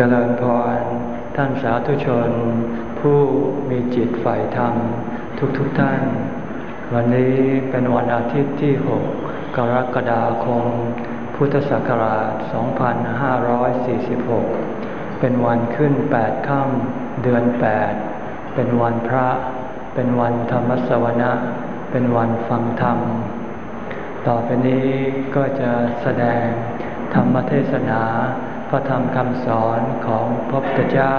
เจริญพรท่านสาธุชน ผู้มีจิตฝ่ายธรรม ทุกทุกท่าน วันนี้เป็นวันอาทิตย์ที่ 6 กรกฎาคม พุทธศักราช 2546 เป็นวันขึ้น 8 ค่ำเดือน 8 เป็นวันพระ เป็นวันธรรมสวนะ เป็นวันฟังธรรม ต่อไปนี้ก็จะแสดงธรรมเทศนา พระธรรมคำสอนของพระพุทธเจ้า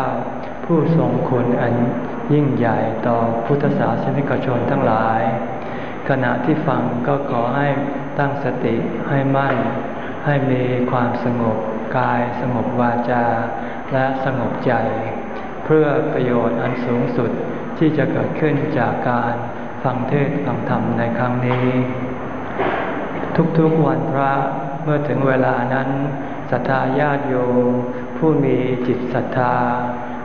ผู้ทรงคุณอันยิ่งใหญ่ต่อพุทธศาสนิกชนทั้งหลาย ขณะที่ฟังก็ขอให้ตั้งสติให้มั่น ให้มีความสงบกายสงบวาจา และสงบใจ เพื่อประโยชน์อันสูงสุดที่จะเกิดขึ้นจากการฟังเทศฟังธรรมในครั้งนี้ ทุกๆวันพระเมื่อถึงเวลานั้น ศรัทธาญาติโยมผู้มีจิตศรัทธา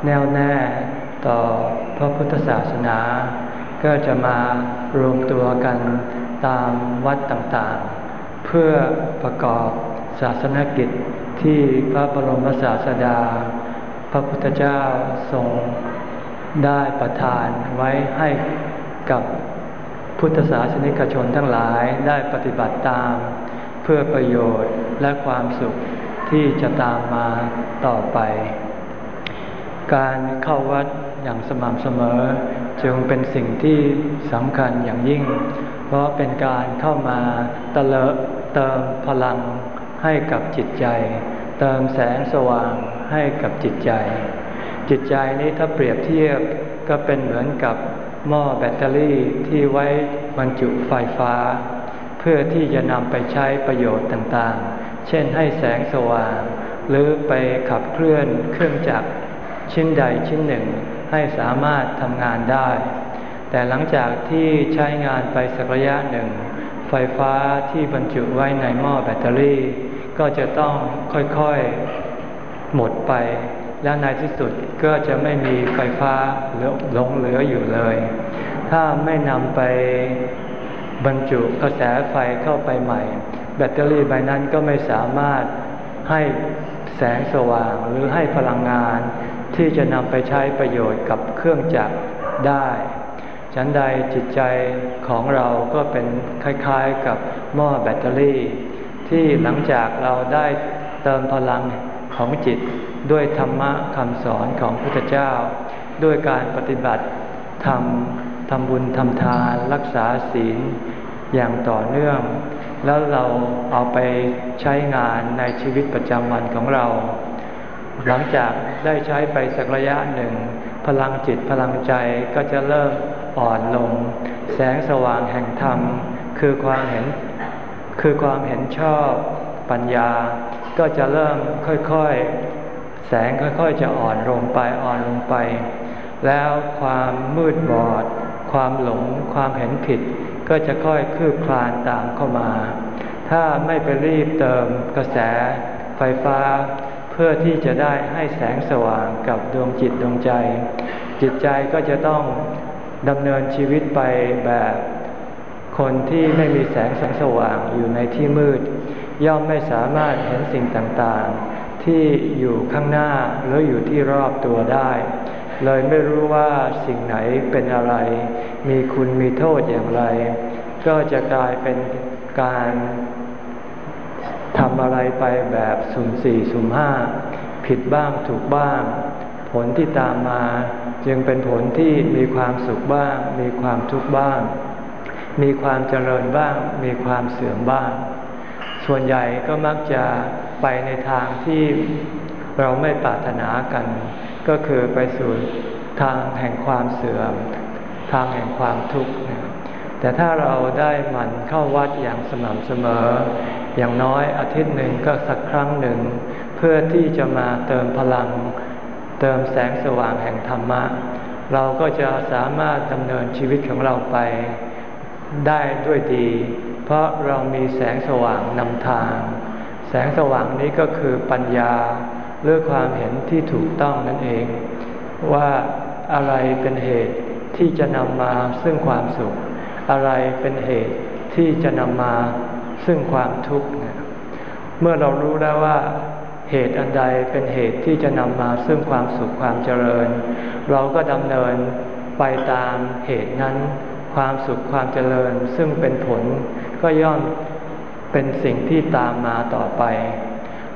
แน่วแน่ต่อพระพุทธศาสนา ก็จะมารวมตัวกันตามวัดต่างๆ เพื่อประกอบศาสนกิจที่พระบรมศาสดา พระพุทธเจ้าทรงได้ประทานไว้ให้กับพุทธศาสนิกชนทั้งหลายได้ปฏิบัติตาม เพื่อประโยชน์และความสุข ที่จะตามมาต่อไป การเข้าวัดอย่างสม่ำเสมอ จึงเป็นสิ่งที่สำคัญอย่างยิ่ง เพราะเป็นการเข้ามาเตลเติมพลังให้กับจิตใจ เติมแสงสว่างให้กับจิตใจ จิตใจนี้ถ้าเปรียบเทียบก็เป็นเหมือนกับหม้อแบตเตอรี่ที่ไว้บรรจุไฟฟ้า เพื่อที่จะนำไปใช้ประโยชน์ต่างๆ เช่นให้แสงสว่าง หรือไปขับเคลื่อนเครื่องจักรชิ้นใดชิ้นหนึ่งให้สามารถทำงานได้ แต่หลังจากที่ใช้งานไปสักระยะหนึ่ง ไฟฟ้าที่บรรจุไว้ในหม้อแบตเตอรี่ ก็จะต้องค่อยๆหมดไป แล้วในที่สุดก็จะไม่มีไฟฟ้าหลงเหลืออยู่เลย ถ้าไม่นำไปบรรจุกระแสไฟเข้าไปใหม่ แบตเตอรี่ใบนั้นก็ไม่สามารถให้แสงสว่างหรือให้พลังงาน ที่จะนำไปใช้ประโยชน์กับเครื่องจักรได้ ฉันใดจิตใจของเราก็เป็นคล้ายๆกับหม้อแบตเตอรี่ ที่หลังจากเราได้เติมพลังของจิตด้วยธรรมะคำสอนของพุทธเจ้า ด้วยการปฏิบัติทำทำบุญทำทานรักษาศีลอย่างต่อเนื่อง แล้วเราเอาไปใช้งานในชีวิตประจำวันของเรา หลังจากได้ใช้ไปสักระยะหนึ่ง พลังจิตพลังใจก็จะเริ่มอ่อนลง แสงสว่างแห่งธรรม คือความเห็นคือความเห็นชอบปัญญา ก็จะเริ่มค่อยๆ แสงค่อยๆ จะอ่อนลงไปอ่อนลงไป แล้วความมืดบอด ความหลงความเห็นผิด ก็จะค่อยคืบคลานตามเข้ามา ถ้าไม่ไปรีบเติมกระแสไฟฟ้า เพื่อที่จะได้ให้แสงสว่างกับดวงจิตดวงใจ จิตใจก็จะต้องดำเนินชีวิตไปแบบคนที่ไม่มีแสงแสงสว่างอยู่ในที่มืด ย่อมไม่สามารถเห็นสิ่งต่างๆ ที่อยู่ข้างหน้าหรืออยู่ที่รอบตัวได้ เลยไม่รู้ว่าสิ่งไหนเป็นอะไร มีคุณมีโทษอย่างไร ก็จะกลายเป็นการทำอะไรไปแบบสุ่มสี่สุ่มห้าผิดบ้างถูกบ้าง ผลที่ตามมา จึงเป็นผลที่มีความสุขบ้าง มีความทุกข์บ้าง มีความเจริญบ้าง มีความเสื่อมบ้าง ส่วนใหญ่ก็มักจะไปในทางที่เราไม่ปรารถนากัน ก็คือไปสู่ทางแห่งความเสื่อม ทางแห่งความทุกข์แต่ถ้าเราได้หมั่นเข้าวัดอย่างสม่ำเสมอ อย่างน้อยอาทิตย์หนึ่งก็สักครั้งหนึ่ง เพื่อที่จะมาเติมพลัง เติมแสงสว่างแห่งธรรมะ เราก็จะสามารถดำเนินชีวิตของเราไปได้ด้วยดี เพราะเรามีแสงสว่างนำทาง แสงสว่างนี้ก็คือปัญญาเรื่องความเห็นที่ถูกต้องนั่นเอง ว่าอะไรเป็นเหตุ ที่จะนำมาซึ่งความสุข อะไรเป็นเหตุที่จะนำมาซึ่งความทุกข์เมื่อเรารู้แล้วว่าเหตุอันใดเป็นเหตุที่จะนำมาซึ่งความสุขความเจริญ เราก็ดำเนินไปตามเหตุนั้น ความสุขความเจริญซึ่งเป็นผลก็ย่อมเป็นสิ่งที่ตามมาต่อไป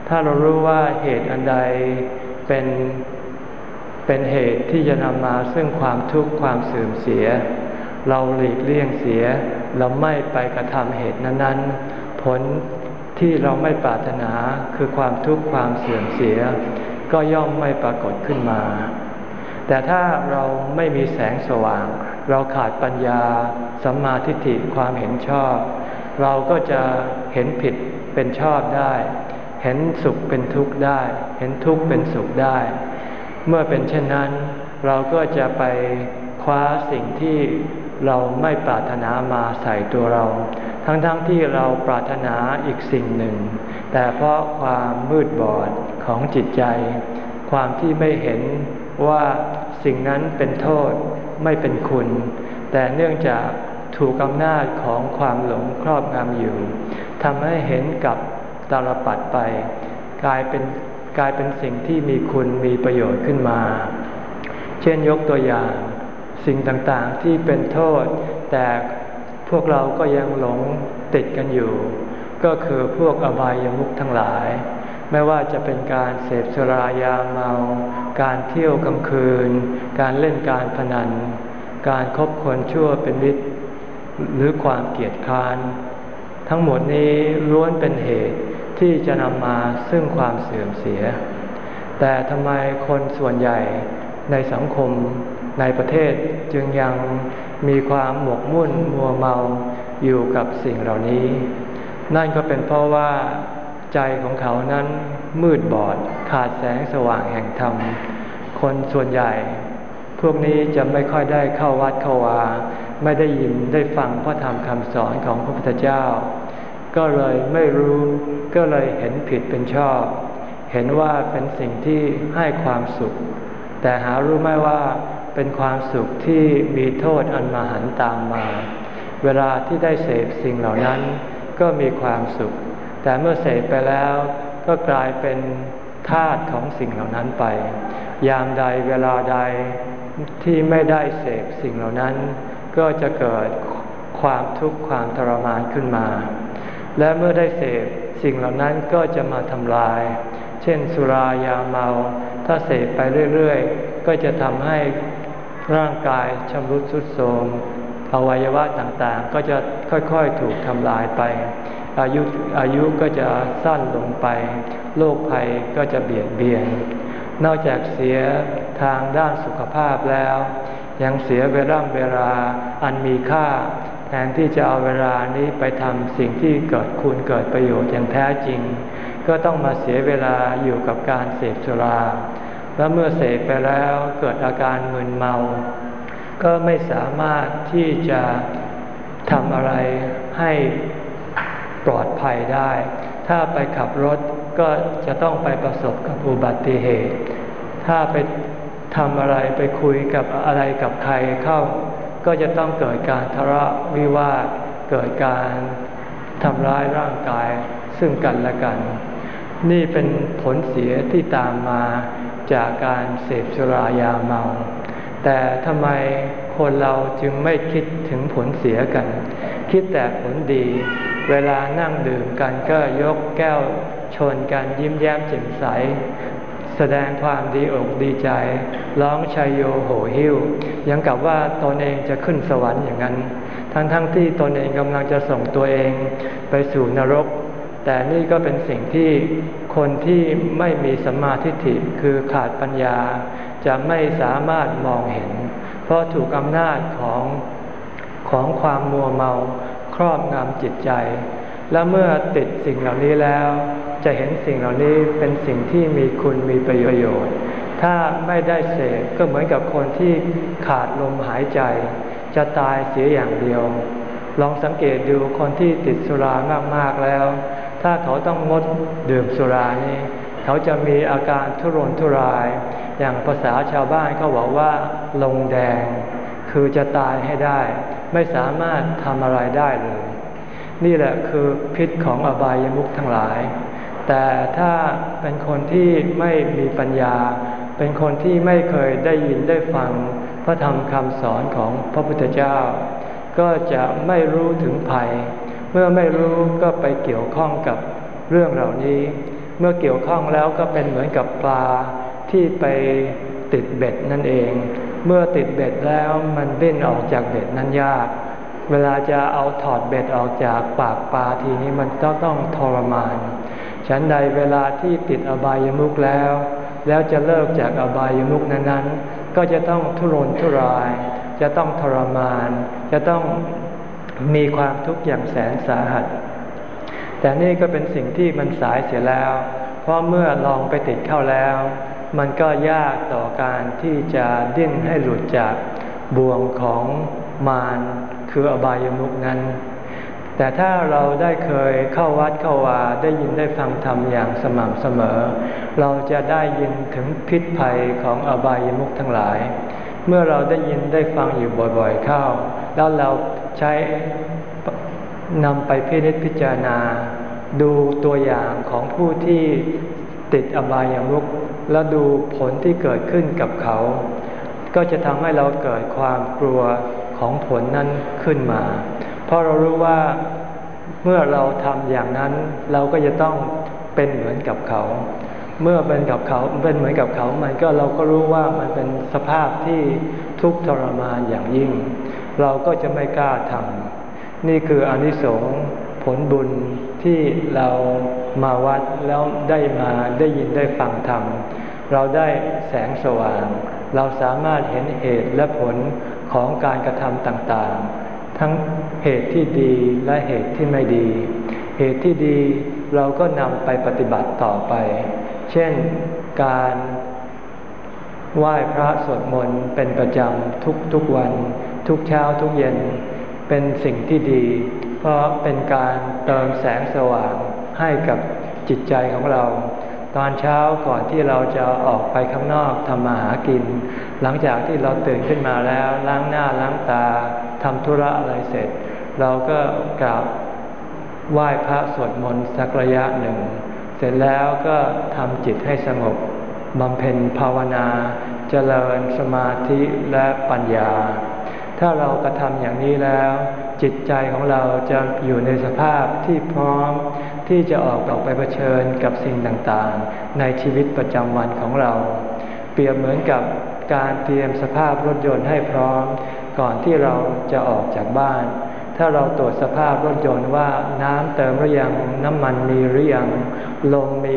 ถ้าเรารู้ว่าเหตุอันใดเป็น เป็นเหตุที่จะนำมาซึ่งความทุกข์ความเสื่อมเสีย เราหลีกเลี่ยงเสีย เราไม่ไปกระทำเหตุนั้นๆ ผลที่เราไม่ปรารถนาคือความทุกข์ความเสื่อมเสีย ก็ย่อมไม่ปรากฏขึ้นมา แต่ถ้าเราไม่มีแสงสว่าง เราขาดปัญญาสัมมาทิฏฐิความเห็นชอบ เราก็จะเห็นผิดเป็นชอบได้ เห็นสุขเป็นทุกข์ได้ เห็นทุกข์เป็นสุขได้ เมื่อเป็นเช่นนั้น เราก็จะไปคว้าสิ่งที่เราไม่ปรารถนามาใส่ตัวเรา ทั้งๆทที่เราปรารถนาอีกสิ่งหนึ่ง แต่เพราะความมืดบอดของจิตใจ ความที่ไม่เห็นว่าสิ่งนั้นเป็นโทษไม่เป็นคุณ แต่เนื่องจากถูกอำนาจของความหลงครอบงำอยู่ทำให้เห็นกับตาลปัดไป กลายเป็น กลายเป็นสิ่งที่มีคุณมีประโยชน์ขึ้นมา เช่นยกตัวอย่างสิ่งต่างๆที่เป็นโทษ แต่พวกเราก็ยังหลงติดกันอยู่ ก็คือพวกอบายามุขทั้งหลาย ไม่ว่าจะเป็นการเสพสุรายาเมา การเที่ยวกลางคืน การเล่นการพนัน การครบคนชั่วเป็นมิตร หรือความเกียดค้าน ทั้งหมดนี้ล้วนเป็นเหตุ ที่จะนำมาซึ่งความเสื่อมเสีย แต่ทำไมคนส่วนใหญ่ในสังคมในประเทศจึงยังมีความหมกมุ่นมัวเมาอยู่กับสิ่งเหล่านี้ นั่นก็เป็นเพราะว่าใจของเขานั้นมืดบอดขาดแสงสว่างแห่งธรรม คนส่วนใหญ่ พวกนี้จะไม่ค่อยได้เข้าวัดเข้าวา ไม่ได้ยินได้ฟังพระธรรมคำสอนของพระพุทธเจ้า ก็เลยไม่รู้ก็เลยเห็นผิดเป็นชอบ เห็นว่าเป็นสิ่งที่ให้ความสุข แต่หารู้ไม่ว่าเป็นความสุขที่มีโทษอันมหันตามมา เวลาที่ได้เสพสิ่งเหล่านั้นก็มีความสุข แต่เมื่อเสพไปแล้วก็กลายเป็นธาตุของสิ่งเหล่านั้นไป ยามใดเวลาใดที่ไม่ได้เสพสิ่งเหล่านั้น ก็จะเกิดความทุกข์ความทรมานขึ้นมา และเมื่อได้เสพสิ่งเหล่านั้นก็จะมาทำลาย เช่นสุรายาเมา ถ้าเสพไปเรื่อยๆ ก็จะทำให้ร่างกายชำรุดทรุดโทรมอวัยวะต่างๆ ก็จะค่อยๆถูกทำลายไป อายุอายุก็จะสั้นลงไป โรคภัยก็จะเบียดเบียน นอกจากเสียทางด้านสุขภาพแล้ว ยังเสียเวลาเวลาอันมีค่า แทนที่จะเอาเวลานี้ไปทำสิ่งที่เกิดคุณเกิดประโยชน์อย่างแท้จริง ก็ต้องมาเสียเวลาอยู่กับการเสพสุรา แล้วเมื่อเสพไปแล้วเกิดอาการมึนเมา ก็ไม่สามารถที่จะทำอะไรให้ปลอดภัยได้ ถ้าไปขับรถก็จะต้องไปประสบกับอุบัติเหตุ ถ้าไปทำอะไรไปคุยกับอะไรกับใครเข้า ก็จะต้องเกิดการทะเลาะวิวาทเกิดการทำร้ายร่างกายซึ่งกันและกัน นี่เป็นผลเสียที่ตามมาจากการเสพสุรายาเมา แต่ทำไมคนเราจึงไม่คิดถึงผลเสียกัน คิดแต่ผลดี เวลานั่งดื่มกันก็ยกแก้วชนกันยิ้มแย้มแจ่มใส แสดงความดีอกดีใจ ร้องชัยโยโหหิ้วยังกับว่าตนเองจะขึ้นสวรรค์อย่างนั้น ทั้งๆทที่ตนเองกำลังจะส่งตัวเองไปสู่นรก แต่นี่ก็เป็นสิ่งที่คนที่ไม่มีสัมมาทิฏฐิคือขาดปัญญา จะไม่สามารถมองเห็น เพราะถูกอำนาจของของความมัวเมาครอบงำจิตใจ และเมื่อติดสิ่งเหล่านี้แล้ว จะเห็นสิ่งเหล่านี้เป็นสิ่งที่มีคุณมีประโยชน์ ถ้าไม่ได้เสพก็เหมือนกับคนที่ขาดลมหายใจ จะตายเสียอย่างเดียว ลองสังเกตดูคนที่ติดสุรามากๆแล้ว ถ้าเขาต้องงดดื่มสุรานี่เขาจะมีอาการทุรนทุราย อย่างภาษาชาวบ้านเขาบอกว่า ลงแดง คือจะตายให้ได้ ไม่สามารถทำอะไรได้เลยนี่แหละคือพิษของอบายมุขทั้งหลาย แต่ถ้าเป็นคนที่ไม่มีปัญญา เป็นคนที่ไม่เคยได้ยินได้ฟังพระธรรมคำสอนของพระพุทธเจ้า ก็จะไม่รู้ถึงภัย เมื่อไม่รู้ก็ไปเกี่ยวข้องกับเรื่องเหล่านี้ เมื่อเกี่ยวข้องแล้วก็เป็นเหมือนกับปลาที่ไปติดเบ็ดนั่นเอง เมื่อติดเบ็ดแล้วมันดิ้นออกจากเบ็ดนั้นยาก เวลาจะเอาถอดเบ็ดออกจากปากปลาทีนี้มันต้องต้องทรมาน ฉันใดเวลาที่ติดอบายมุกแล้ว แล้วจะเลิกจากอบายมุกนั้นๆ ก็จะต้องทุรนทุราย จะต้องทรมาน จะต้องมีความทุกข์อย่างแสนสาหัส แต่นี่ก็เป็นสิ่งที่มันสายเสียแล้ว เพราะเมื่อลองไปติดเข้าแล้ว มันก็ยากต่อการที่จะดิ้นให้หลุดจากบ่วงของมารคืออบายมุกนั้น แต่ถ้าเราได้เคยเข้าวัดเข้าวาได้ยินได้ฟังธรรมอย่างสม่ำเสมอ เราจะได้ยินถึงพิษภัยของอบายมุกทั้งหลาย เมื่อเราได้ยินได้ฟังอยู่บ่อยๆเข้า แล้วเราใช้นำไปพิจิตพิจารณา ดูตัวอย่างของผู้ที่ติดอบายามุกแล้วดูผลที่เกิดขึ้นกับเขา ก็จะทำให้เราเกิดความกลัวของผลนั้นขึ้นมา เพราะเรารู้ว่าเมื่อเราทำอย่างนั้น เราก็จะต้องเป็นเหมือนกับเขา เมื่อเป็นกับเขาเป็นเหมือนกับเขา มันก็เราก็รู้ว่ามันเป็นสภาพที่ทุกข์ทรมานอย่างยิ่ง เราก็จะไม่กล้าทำนี่คืออนิสงส์ผลบุญที่เรามาวัดแล้วได้มาได้ยินได้ฟังธรรมเราได้แสงสว่าง เราสามารถเห็นเหตุและผลของการกระทำต่างๆ ทั้งเหตุที่ดีและเหตุที่ไม่ดี เหตุที่ดีเราก็นำไปปฏิบัติต่อไป เช่นการไหว้พระสวดมนต์เป็นประจำทุกทุกวัน ทุกเช้าทุกเย็น เป็นสิ่งที่ดี เพราะเป็นการเติมแสงสว่างให้กับจิตใจของเรา ตอนเช้าก่อนที่เราจะออกไปข้างนอกทำมาหากิน หลังจากที่เราตื่นขึ้นมาแล้วล้างหน้าล้างตาทำธุระอะไรเสร็จ เราก็กราบไหว้พระสวดมนต์สักระยะหนึ่ง เสร็จแล้วก็ทำจิตให้สงบบำเพ็ญภาวนาเจริญสมาธิและปัญญา ถ้าเรากระทำอย่างนี้แล้ว จิตใจของเราจะอยู่ในสภาพที่พร้อม ที่จะออกออกไปเผชิญกับสิ่งต่างๆ ในชีวิตประจำวันของเรา เปรียบเหมือนกับการเตรียมสภาพรถยนต์ให้พร้อม ก่อนที่เราจะออกจากบ้าน ถ้าเราตรวจสภาพรถยนต์ว่าน้ำเติมหรือยังน้ำมันมีหรือยังลมมี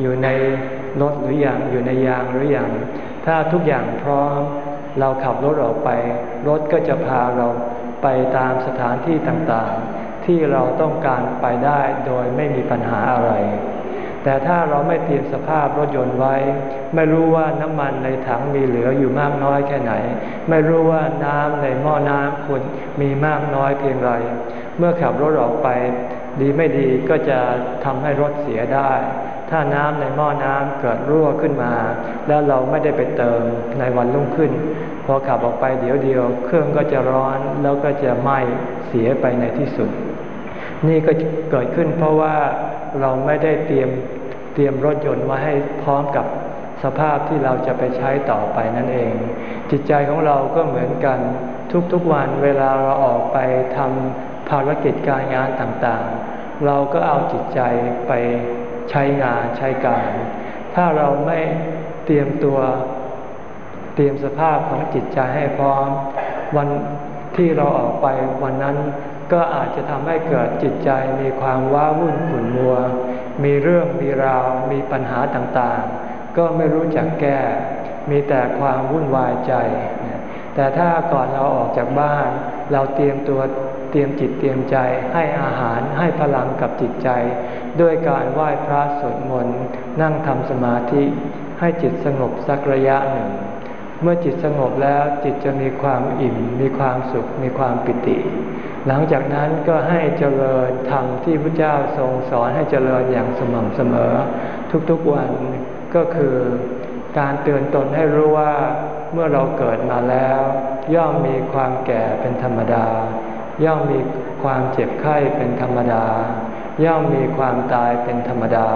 อยู่ในรถหรือยังอยู่ในยางหรือยังถ้าทุกอย่างพร้อม เราขับรถออกไป รถก็จะพาเราไปตามสถานที่ต่างๆ ที่เราต้องการไปได้โดยไม่มีปัญหาอะไร แต่ถ้าเราไม่เตรียมสภาพรถยนต์ไว้ ไม่รู้ว่าน้ำมันในถังมีเหลืออยู่มากน้อยแค่ไหน ไม่รู้ว่าน้ำในหม้อน้ำคุณมีมากน้อยเพียงไร เมื่อขับรถออกไป ดีไม่ดีก็จะทำให้รถเสียได้ ถ้าน้ำในหม้อน้ำเกิดรั่วขึ้นมา แล้วเราไม่ได้ไปเติมในวันรุ่งขึ้นพอขับออกไปเดี๋ยวเดียว เครื่องก็จะร้อนแล้วก็จะไหม้เสียไปในที่สุด นี่ก็เกิดขึ้นเพราะว่าเราไม่ได้เตรียมเตรียมรถยนต์มาให้พร้อมกับสภาพที่เราจะไปใช้ต่อไปนั่นเอง จิตใจของเราก็เหมือนกันทุกๆวันเวลาเราออกไปทำภารกิจการงานต่างๆ เราก็เอาจิตใจไปใช้งานใช้การ ถ้าเราไม่เตรียมตัวเตรียมสภาพของจิตใจให้พร้อม วันที่เราออกไปวันนั้น ก็อาจจะทำให้เกิดจิตใจมีความว้าวุ่นขุ่นมัว มีเรื่องมีราว มีปัญหาต่างๆ ก็ไม่รู้จักแก้ มีแต่ความวุ่นวายใจ แต่ถ้าก่อนเราออกจากบ้าน เราเตรียมตัวเตรียมจิตเตรียมใจให้อาหารให้พลังกับจิตใจ ด้วยการไหว้พระสวดมนต์นั่งทำสมาธิ ให้จิตสงบสักระยะหนึ่ง เมื่อจิตสงบแล้วจิตจะมีความอิ่ม มีความสุข มีความปิติ หลังจากนั้นก็ให้เจริญธรรมที่พระเจ้าทรงสอนให้เจริญอย่างสม่ำเสมอ ทุกๆวันก็คือการเตือนตนให้รู้ว่าเมื่อเราเกิดมาแล้ว ย่อมมีความแก่เป็นธรรมดา ย่อมมีความเจ็บไข้เป็นธรรมดา ย่อมมีความตายเป็นธรรมดา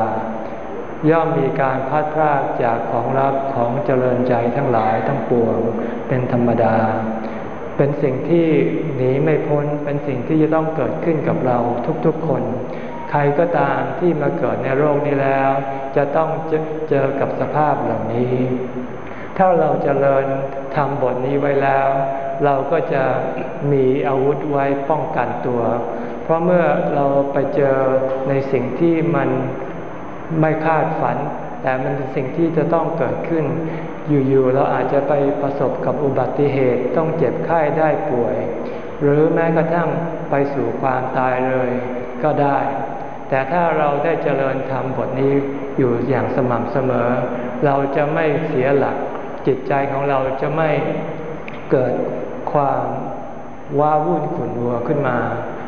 ย่อมมีการพัดพรากจากของรักของเจริญใจทั้งหลายทั้งปวงเป็นธรรมดา เป็นสิ่งที่หนีไม่พ้น เป็นสิ่งที่จะต้องเกิดขึ้นกับเราทุกๆคน ใครก็ตามที่มาเกิดในโลกนี้แล้ว จะต้องเจอกับสภาพเหล่านี้ ถ้าเราจเจริญทำบทนี้ไว้แล้ว เราก็จะมีอาวุธไว้ป้องกันตัว เพราะเมื่อเราไปเจอในสิ่งที่มันไม่คาดฝัน แต่มันเป็นสิ่งที่จะต้องเกิดขึ้น อยู่ๆเราอาจจะไปประสบกับอุบัติเหตุต้องเจ็บไข้ได้ป่วย หรือแม้กระทั่งไปสู่ความตายเลยก็ได้ แต่ถ้าเราได้เจริญธรรมบทนี้อยู่อย่างสม่ำเสมอ เราจะไม่เสียหลัก จิตใจของเราจะไม่เกิดความว้าวุ่นขุ่นวัวขึ้นมา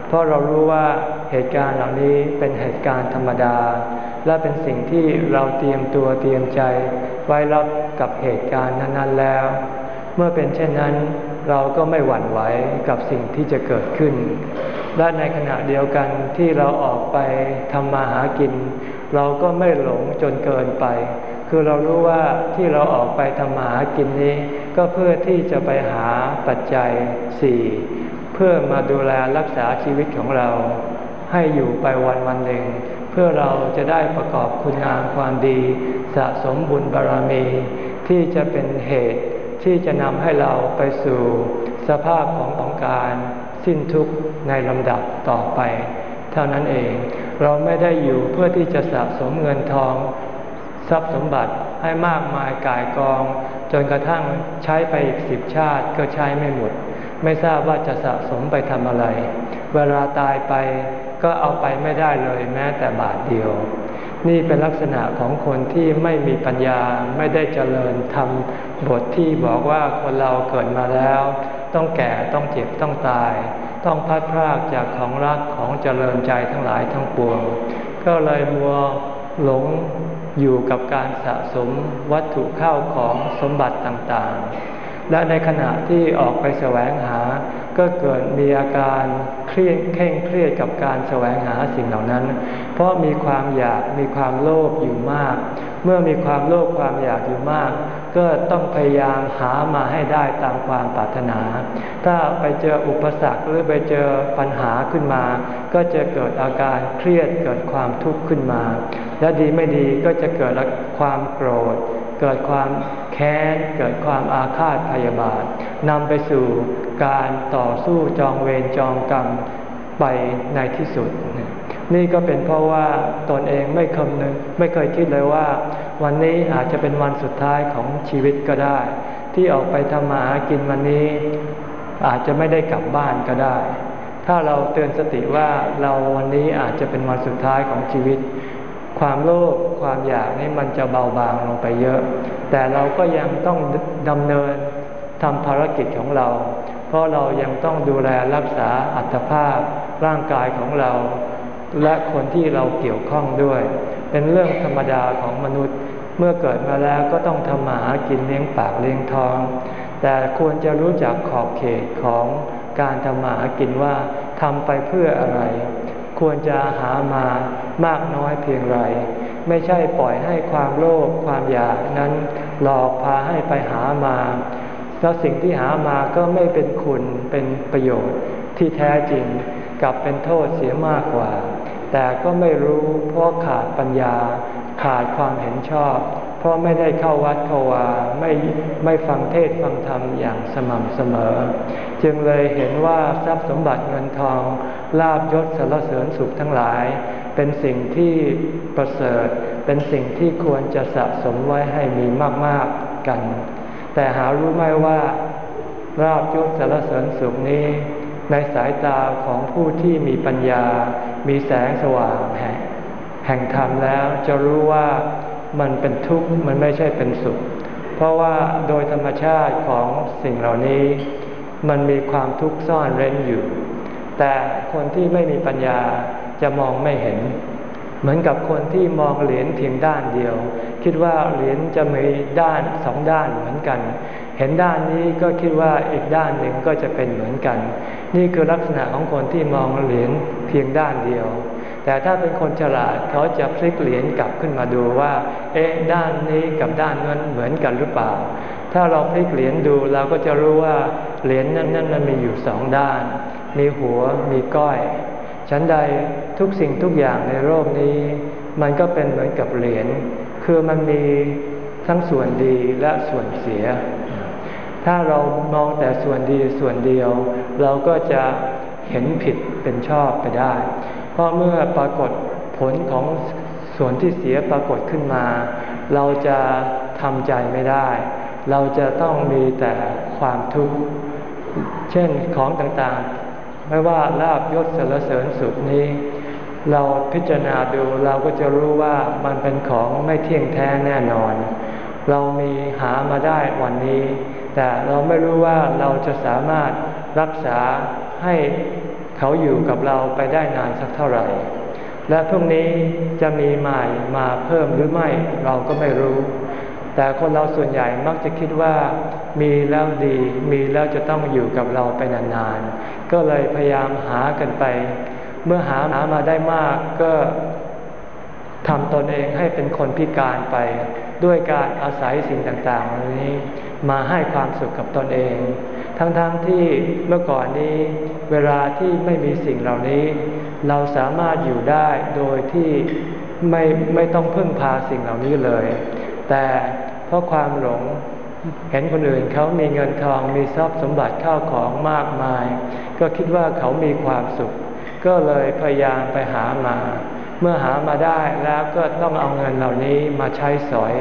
เพราะเรารู้ว่าเหตุการณ์เหล่านี้เป็นเหตุการณ์ธรรมดา และเป็นสิ่งที่เราเตรียมตัวเตรียมใจ ไว้รับ กับเหตุการณ์นั้น ๆแล้ว เมื่อเป็นเช่นนั้น เราก็ไม่หวั่นไหวกับสิ่งที่จะเกิดขึ้น และในขณะเดียวกันที่เราออกไปทำมาหากิน เราก็ไม่หลงจนเกินไป คือเรารู้ว่าที่เราออกไปทำมาหากินนี้ ก็เพื่อที่จะไปหาปัจจัยสี่เพื่อมาดูแลรักษาชีวิตของเรา ให้อยู่ไปวันวันหนึ่งเพื่อเราจะได้ประกอบคุณงามความดี สะสมบุญบารรมี ที่จะเป็นเหตุที่จะนำให้เราไปสู่สภาพของของการสิ้นทุกข์ในลำดับต่อไป เท่านั้นเอง เราไม่ได้อยู่เพื่อที่จะสะสมเงินทอง ทรัพย์สมบัติให้มากมายกายกอง จนกระทั่งใช้ไปอีกสิบชาติก็ใช้ไม่หมด ไม่ทราบว่าจะสะสมไปทำอะไร เวลาตายไปก็เอาไปไม่ได้เลยแม้แต่บาทเดียว นี่เป็นลักษณะของคนที่ไม่มีปัญญาไม่ได้เจริญทำบทที่บอกว่าคนเราเกิดมาแล้ว ต้องแก่ต้องเจ็บต้องตาย ต้องพัดพรากจากของรักของเจริญใจทั้งหลายทั้งปวง ก็เลยมัวหลงอยู่กับการสะสมวัตถุข้าวของสมบัติต่างๆ และในขณะที่ออกไปแสวงหา ก็เกิดมีอาการเครียดเคร่งเครียดกับการแสวงหาสิ่งเหล่านั้น เพราะมีความอยากมีความโลภอยู่มาก เมื่อมีความโลภความอยากอยู่มาก ก็ต้องพยายามหามาให้ได้ตามความปรารถนา ถ้าไปเจออุปสรรคหรือไปเจอปัญหาขึ้นมา ก็จะเกิดอาการเครียดเกิดความทุกข์ขึ้นมา และดีไม่ดีก็จะเกิดความโกรธเกิดความแค้น เกิดความอาฆาตพยาบาทนำไปสู่ การต่อสู้จองเวรจองกรรมไปในที่สุด นี่ก็เป็นเพราะว่าตนเองไม่คำนึงไม่เคยคิดเลยว่า วันนี้อาจจะเป็นวันสุดท้ายของชีวิตก็ได้ ที่ออกไปทำมาหากินวันนี้ อาจจะไม่ได้กลับบ้านก็ได้ ถ้าเราเตือนสติว่าเราวันนี้อาจจะเป็นวันสุดท้ายของชีวิต ความโลภความอยากนี่มันจะเบาบางลงไปเยอะ แต่เราก็ยังต้องดำเนินทำภารกิจของเรา เพราะเรายังต้องดูแลรักษาอัตภาพร่างกายของเรา และคนที่เราเกี่ยวข้องด้วย เป็นเรื่องธรรมดาของมนุษย์ เมื่อเกิดมาแล้วก็ต้องทำมาหากินเลี้ยงปากเลี้ยงท้อง แต่ควรจะรู้จักขอบเขตของการทำมาหากินว่าทำไปเพื่ออะไร ควรจะหามามากน้อยเพียงไร ไม่ใช่ปล่อยให้ความโลภความอยากนั้นหลอกพาให้ไปหามา แล้วสิ่งที่หามาก็ไม่เป็นคุณเป็นประโยชน์ที่แท้จริงกลับเป็นโทษเสียมากกว่า แต่ก็ไม่รู้เพราะขาดปัญญา ขาดความเห็นชอบ เพราะไม่ได้เข้าวัดเข้าวาไม่ไม่ฟังเทศฟังธรรมอย่างสม่ำเสมอ จึงเลยเห็นว่าทรัพย์สมบัติเงินทองลาบยศสารเสริญสุขทั้งหลาย เป็นสิ่งที่ประเสริฐ เป็นสิ่งที่ควรจะสะสมไว้ให้มีมาก ๆ กัน แต่หารู้ไหมว่าราบยศสารเสริญสุขนี้ ในสายตาของผู้ที่มีปัญญา มีแสงสว่างแห่งแห่งธรรมแล้วจะรู้ว่ามันเป็นทุกข์มันไม่ใช่เป็นสุข เพราะว่าโดยธรรมชาติของสิ่งเหล่านี้ มันมีความทุกข์ซ่อนเร้นอยู่ แต่คนที่ไม่มีปัญญาจะมองไม่เห็น เหมือนกับคนที่มองเหรียญเพียงด้านเดียว คิดว่าเหรียญจะมีด้านสองด้านเหมือนกัน เห็นด้านนี้ก็คิดว่าอีกด้านหนึ่งก็จะเป็นเหมือนกัน นี่คือลักษณะของคนที่มองเหรียญเพียงด้านเดียว แต่ถ้าเป็นคนฉลาดเขาจะพลิกเหรียญกลับขึ้นมาดูว่า เอ๊ะด้านนี้กับด้านนั้นเหมือนกันหรือเปล่า ถ้าเราพลิกเหรียญดูเราก็จะรู้ว่าเหรียญนั้นนั้นมันมีอยู่สองด้าน มีหัวมีก้อยฉันใดทุกสิ่งทุกอย่างในโลกนี้ มันก็เป็นเหมือนกับเหรียญ คือมันมีทั้งส่วนดีและส่วนเสีย ถ้าเรามองแต่ส่วนดีส่วนเดียว เราก็จะเห็นผิดเป็นชอบไปได้ เพราะเมื่อปรากฏผลของส่วนที่เสียปรากฏขึ้นมา เราจะทำใจไม่ได้ เราจะต้องมีแต่ความทุกข์ เช่นของต่างๆ ไม่ว่าลาบยศสรรเสริญสุขนี้ เราพิจารณาดูเราก็จะรู้ว่ามันเป็นของไม่เที่ยงแท้แน่นอน เรามีหามาได้วันนี้ แต่เราไม่รู้ว่าเราจะสามารถรักษาให้เขาอยู่กับเราไปได้นานสักเท่าไหร่ และพรุ่งนี้จะมีใหม่มาเพิ่มหรือไม่เราก็ไม่รู้ แต่คนเราส่วนใหญ่มักจะคิดว่า มีแล้วดีมีแล้วจะต้องอยู่กับเราไปนานๆก็เลยพยายามหากันไป เมื่อหาหามาได้มากก็ทำตนเองให้เป็นคนพิการไป ด้วยการอาศัยสิ่งต่างๆเหล่านี้มาให้ความสุขกับตนเอง ทั้งๆทที่เมื่อก่อนนี้เวลาที่ไม่มีสิ่งเหล่านี้ เราสามารถอยู่ได้โดยที่ไม่ไม่ต้องพึ่งพาสิ่งเหล่านี้เลย แต่เพราะความหลงเห็นคนอื่นเขามีเงินทองมีทรัพย์สมบัติข้าวของมากมาย ก็คิดว่าเขามีความสุข ก็เลยพยายามไปหามา เมื่อหามาได้แล้วก็ต้องเอาเงินเหล่านี้มาใช้สอย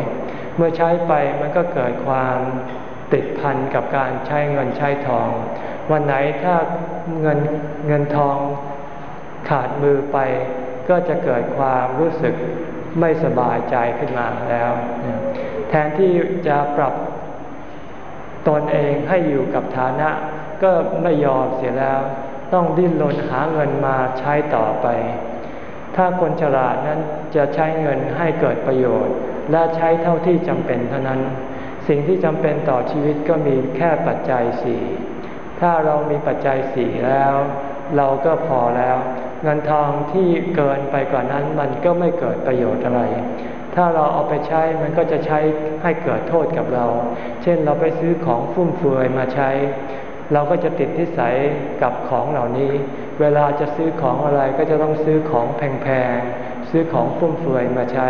เมื่อใช้ไปมันก็เกิดความติดพันกับการใช้เงินใช้ทอง วันไหนถ้าเงินเงินทองขาดมือไป ก็จะเกิดความรู้สึกไม่สบายใจขึ้นมาแล้ว แทนที่จะปรับตนเองให้อยู่กับฐานะ ก็ไม่ยอมเสียแล้ว ต้องดิ้นรนหาเงินมาใช้ต่อไป ถ้าคนฉลาดนั้นจะใช้เงินให้เกิดประโยชน์ และใช้เท่าที่จำเป็นเท่านั้น สิ่งที่จำเป็นต่อชีวิตก็มีแค่ปัจจัยสี่ถ้าเรามีปัจจัยสี่แล้ว เราก็พอแล้ว เงินทองที่เกินไปกว่านั้นมันก็ไม่เกิดประโยชน์อะไร ถ้าเราเอาไปใช้มันก็จะใช้ให้เกิดโทษกับเรา เช่นเราไปซื้อของฟุ่มเฟือยมาใช้ เราก็จะติดทิสัยกับของเหล่านี้ เวลาจะซื้อของอะไรก็จะต้องซื้อของแพงๆ ซื้อของฟุ่มเฟือยมาใช้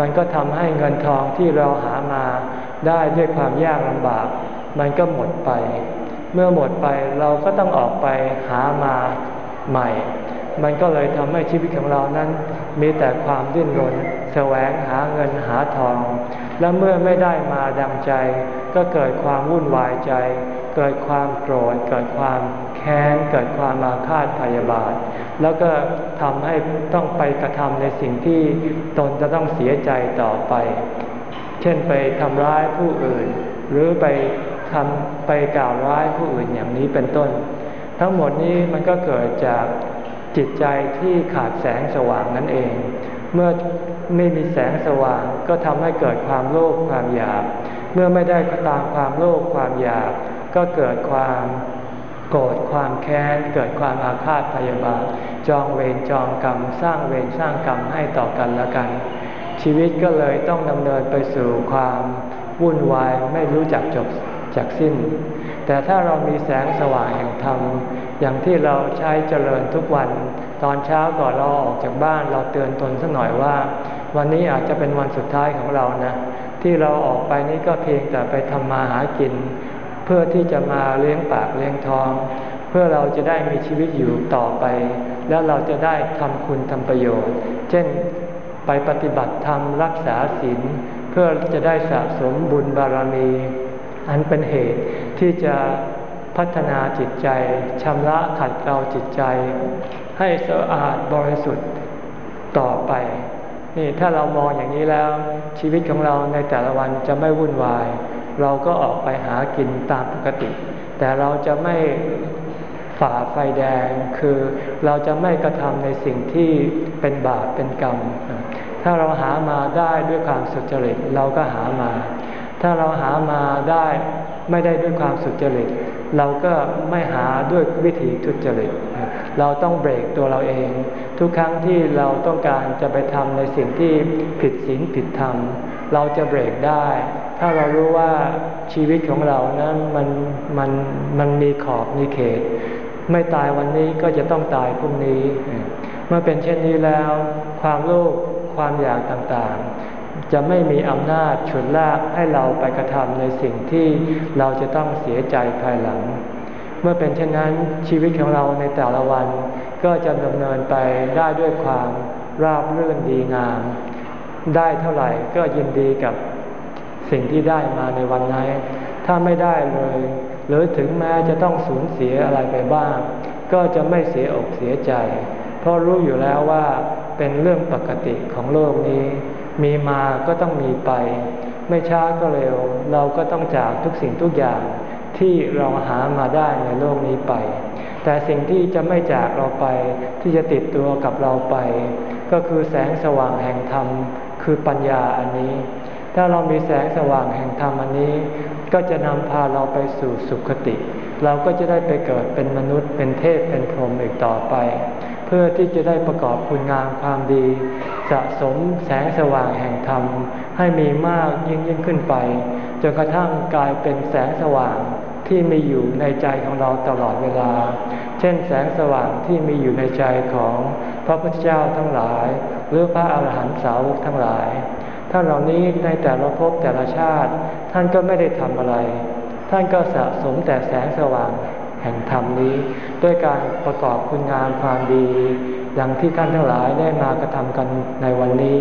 มันก็ทำให้เงินทองที่เราหามาได้ด้วยความยากลำบาก มันก็หมดไป เมื่อหมดไปเราก็ต้องออกไปหามาใหม่ มันก็เลยทำให้ชีวิตของเรานั้น มีแต่ความดิ้นรนแสวงหาเงินหาทอง และเมื่อไม่ได้มาดังใจ ก็เกิดความวุ่นวายใจ เกิดความโกรธ เกิดความแค้น เกิดความมาคาดพยาบาท แล้วก็ทำให้ต้องไปกระทำในสิ่งที่ตนจะต้องเสียใจต่อไป เช่นไปทำร้ายผู้อื่น หรือไปทำไปกล่าวร้ายผู้อื่นอย่างนี้เป็นต้น ทั้งหมดนี้มันก็เกิดจากจิตใจที่ขาดแสงสว่างนั่นเอง เมื่อไม่มีแสงสว่างก็ทำให้เกิดความโลภความอยาก เมื่อไม่ได้ตามความโลภความอยาก ก็เกิดความโกรธความแค้น เกิดความอาฆาตพยาบาท จองเวรจองกรรม สร้างเวรสร้างกรรมให้ต่อกันและกัน ชีวิตก็เลยต้องดำเนินไปสู่ความวุ่นวายไม่รู้จักจบจากสิ้น แต่ถ้าเรามีแสงสว่างแห่งธรรมอย่างที่เราใช้เจริญทุกวัน ตอนเช้าก่อนเราออกจากบ้านเราเตือนตนสักหน่อยว่า วันนี้อาจจะเป็นวันสุดท้ายของเรานะ ที่เราออกไปนี้ก็เพียงแต่ไปทำมาหากิน เพื่อที่จะมาเลี้ยงปากเลี้ยงท้อง เพื่อเราจะได้มีชีวิตอยู่ต่อไป แล้วเราจะได้ทำคุณทำประโยชน์ เช่นไปปฏิบัติธรรมรักษาศีลเพื่อจะได้สะสมบุญบารมี อันเป็นเหตุที่จะพัฒนาจิตใจชำระขัดเกลาจิตใจ ให้สะอาดบริสุทธิ์ต่อไปนี่ถ้าเรามองอย่างนี้แล้ว ชีวิตของเราในแต่ละวันจะไม่วุ่นวาย เราก็ออกไปหากินตามปกติ แต่เราจะไม่ฝ่าไฟแดงคือเราจะไม่กระทำในสิ่งที่เป็นบาปเป็นกรรม ถ้าเราหามาได้ด้วยความสุจริตเราก็หามา ถ้าเราหามาได้ไม่ได้ด้วยความสุจริตเราก็ไม่หาด้วยวิธีทุจริต เราต้องเบรกตัวเราเอง ทุกครั้งที่เราต้องการจะไปทำในสิ่งที่ผิดศีลผิดธรรม เราจะเบรกได้ ถ้าเรารู้ว่าชีวิตของเรานั้นมันมันมันมีขอบมีเขต ไม่ตายวันนี้ก็จะต้องตายพรุ่งนี้ เมื่อเป็นเช่นนี้แล้ว ความโลภความอยากต่างๆ จะไม่มีอำนาจฉุดลากให้เราไปกระทำในสิ่งที่เราจะต้องเสียใจภายหลัง เมื่อเป็นเช่นนั้นชีวิตของเราในแต่ละวันก็จะดำเนินไปได้ด้วยความราบรื่นดีงาม ได้เท่าไหร่ก็ยินดีกับ สิ่งที่ได้มาในวันนั้น ถ้าไม่ได้เลย หรือถึงแม้จะต้องสูญเสียอะไรไปบ้าง ก็จะไม่เสียอกเสียใจ เพราะรู้อยู่แล้วว่าเป็นเรื่องปกติของโลกนี้ มีมาก็ต้องมีไป ไม่ช้าก็เร็ว เราก็ต้องจากทุกสิ่งทุกอย่างที่เราหามาได้ในโลกนี้ไป แต่สิ่งที่จะไม่จากเราไปที่จะติดตัวกับเราไป ก็คือแสงสว่างแห่งธรรม คือปัญญาอันนี้ ถ้าเรามีแสงสว่างแห่งธรรมอันนี้ ก็จะนำพาเราไปสู่สุขติ เราก็จะได้ไปเกิดเป็นมนุษย์ เป็นเทพเป็นพรหมอีกต่อไป เพื่อที่จะได้ประกอบคุณงามความดี สะสมแสงสว่างแห่งธรรม ให้มีมากยิ่งยิ่งขึ้นไปจนกระทั่งกลายเป็นแสงสว่างที่มีอยู่ในใจของเราตลอดเวลา เช่นแสงสว่างที่มีอยู่ในใจของพระพุทธเจ้าทั้งหลาย หรือพระอาหารหันตสาวกทั้งหลาย ท่านเหล่านี้ในแต่ละภพแต่ละชาติ ท่านก็ไม่ได้ทำอะไร ท่านก็สะสมแต่แสงสว่างแห่งธรรมนี้ ด้วยการประกอบคุณงามความดีดังที่ท่านทั้งหลายได้มากระทำกันในวันนี้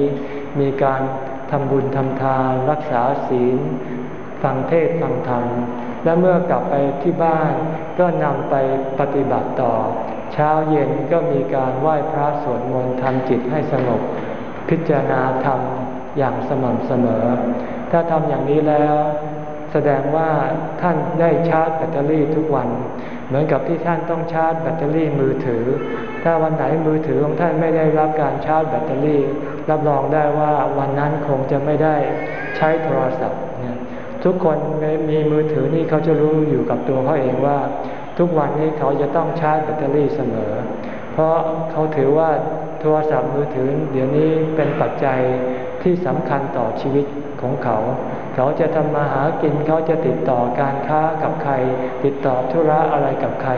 มีการทำบุญทำทานรักษาศีล ฟังเทศฟังธรรม และเมื่อกลับไปที่บ้านก็นำไปปฏิบัติต่อ เช้าเย็นก็มีการไหว้พระสวดมนต์ทำจิตให้สงบพิจารณาธรรม อย่างสม่ำเสมอ ถ้าทำอย่างนี้แล้ว แสดงว่าท่านได้ชาร์จแบตเตอรี่ทุกวัน เหมือนกับที่ท่านต้องชาร์จแบตเตอรี่มือถือ ถ้าวันไหนมือถือของท่านไม่ได้รับการชาร์จแบตเตอรี่ รับรองได้ว่าวันนั้นคงจะไม่ได้ใช้โทรศัพท์ทุกคนมีมือถือนี่เขาจะรู้อยู่กับตัวเขาเองว่า ทุกวันนี้เขาจะต้องชาร์จแบตเตอรี่เสมอ เพราะเขาถือว่าโทรศัพท์มือถือเดี๋ยวนี้เป็นปัจจัย ที่สำคัญต่อชีวิตของเขา เขาจะทำมาหากินเขาจะติดต่อการค้ากับใคร ติดต่อธุระอะไรกับใคร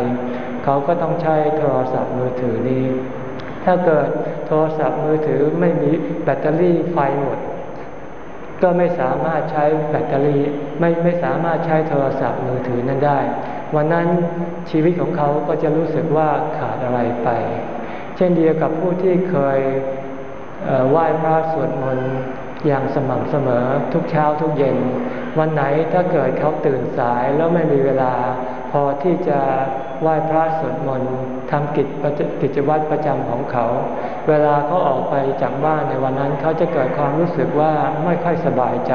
เขาก็ต้องใช้โทรศัพท์มือถือนี้ ถ้าเกิดโทรศัพท์มือถือไม่มีแบตเตอรี่ไฟหมด ก็ไม่สามารถใช้แบตเตอรี่ไม่ไม่สามารถใช้โทรศัพท์มือถือนั้นได้ วันนั้นชีวิตของเขาก็จะรู้สึกว่าขาดอะไรไป เช่นเดียวกับผู้ที่เคย ไหว้พระสวดมนต์อย่างสม่ำเสมอทุกเช้าทุกเย็น วันไหนถ้าเกิดเขาตื่นสายแล้วไม่มีเวลา พอที่จะไหว้พระสวดมนต์ทำกิจกิจวัตรประจำของเขา เวลาเขาออกไปจากบ้านในวันนั้นเขาจะเกิดความรู้สึกว่าไม่ค่อยสบายใจ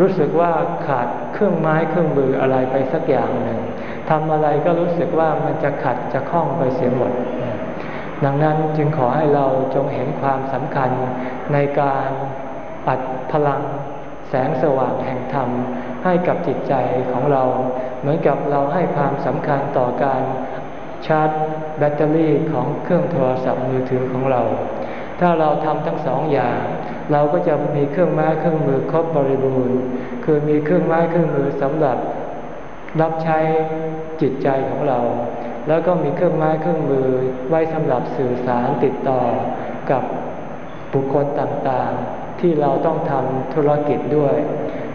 รู้สึกว่าขาดเครื่องไม้เครื่องมืออะไรไปสักอย่างหนึ่งทำอะไรก็รู้สึกว่ามันจะขัดจะคล้องไปเสียหมด ดังนั้นจึงขอให้เราจงเห็นความสำคัญในการปัดพลังแสงสว่างแห่งธรรม ให้กับจิตใจของเรา เหมือนกับเราให้ความสำคัญต่อการชาร์จแบตเตอรี่ของเครื่องโทรศัพท์มือถือของเรา ถ้าเราทำทั้งสองอย่าง เราก็จะมีเครื่องไม้เครื่องมือครบบริบูรณ์ คือมีเครื่องไม้เครื่องมือสำหรับรับใช้จิตใจของเรา แล้วก็มีเครื่องไม้เครื่องมือไว้สำหรับสื่อสารติดต่อกับบุคคลต่างๆ ที่เราต้องทำธุรกิจด้วย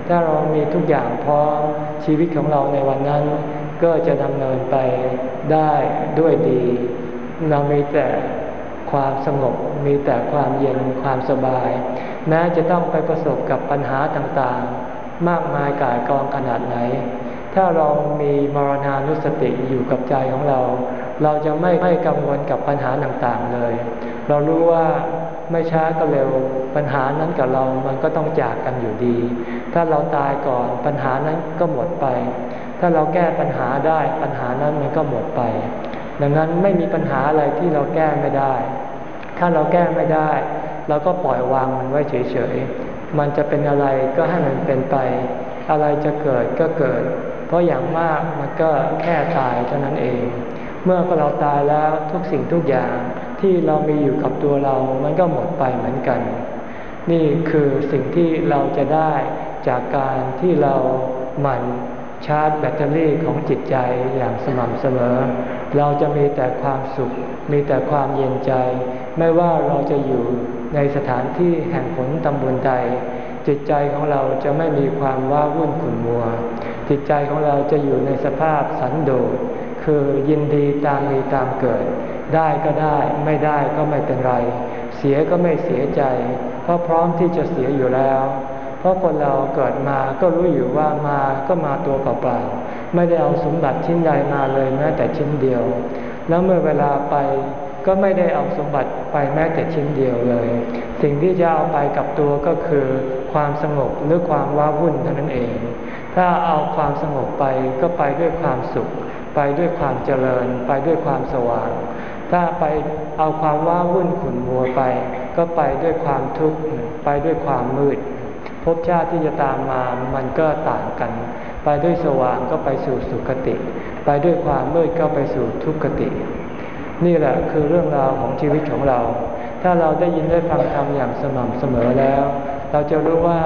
ถ้าเรามีทุกอย่างพร้อมชีวิตของเราในวันนั้น ก็จะดำเนินไปได้ด้วยดี เรามีแต่ความสงบมีแต่ความเย็นความสบาย แม้จะต้องไปประสบกับปัญหาต่างๆ มากมายกายกองขนาดไหน ถ้าเรามีมรณานุสติอยู่กับใจของเรา เราจะไม่ไม่กังวลกับปัญหาต่างๆเลย เรารู้ว่าไม่ช้าก็เร็วปัญหานั้นกับเรามันก็ต้องจากกันอยู่ดี ถ้าเราตายก่อนปัญหานั้นก็หมดไป ถ้าเราแก้ปัญหาได้ปัญหานั้นมันก็หมดไป ดังนั้นไม่มีปัญหาอะไรที่เราแก้ไม่ได้ ถ้าเราแก้ไม่ได้ เราก็ปล่อยวางมันไว้เฉยๆ มันจะเป็นอะไรก็ให้มันเป็นไป อะไรจะเกิดก็เกิด เพราะอย่างมากมันก็แค่ตายเท่านั้นเอง เมื่อเราตายแล้วทุกสิ่งทุกอย่างที่เรามีอยู่กับตัวเรา มันก็หมดไปเหมือนกัน นี่คือสิ่งที่เราจะได้จากการที่เราหมั่นชาร์จแบตเตอรี่ของจิตใจอย่างสม่ำเสมอ เราจะมีแต่ความสุข มีแต่ความเย็นใจ ไม่ว่าเราจะอยู่ในสถานที่แห่งผลตำบลใด จิตใจของเราจะไม่มีความว้าวุ่นขุ่นมัว จิตใจของเราจะอยู่ในสภาพสันโดษคือยินดีตามมีตามเกิด ได้ก็ได้ไม่ได้ก็ไม่เป็นไร เสียก็ไม่เสียใจ เพราะพร้อมที่จะเสียอยู่แล้ว เพราะคนเราเกิดมาก็รู้อยู่ว่ามาก็มาตัวเปล่าๆไม่ได้เอาสมบัติชิ้นใดมาเลยแม้แต่ชิ้นเดียว แล้วเมื่อเวลาไปก็ไม่ได้เอาสมบัติไปแม้แต่ชิ้นเดียวเลย สิ่งที่จะเอาไปกับตัวก็คือ ความสงบหรือความว้าวุ่นเท่านั้นเอง ถ้าเอาความสงบไปก็ไปด้วยความสุข ไปด้วยความเจริญ ไปด้วยความสว่าง ถ้าไปเอาความว้าวุ่นขุ่นมัวไป ก็ไปด้วยความทุกข์ไปด้วยความมืดภพชาติที่จะตามมามันก็ต่างกัน ไปด้วยสว่างก็ไปสู่สุคติ ไปด้วยความมืดก็ไปสู่ทุกขติ นี่แหละคือเรื่องราวของชีวิตของเรา ถ้าเราได้ยินได้ฟังธรรมอย่างสม่ำเสมอแล้ว เราจะรู้ว่า